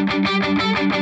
Love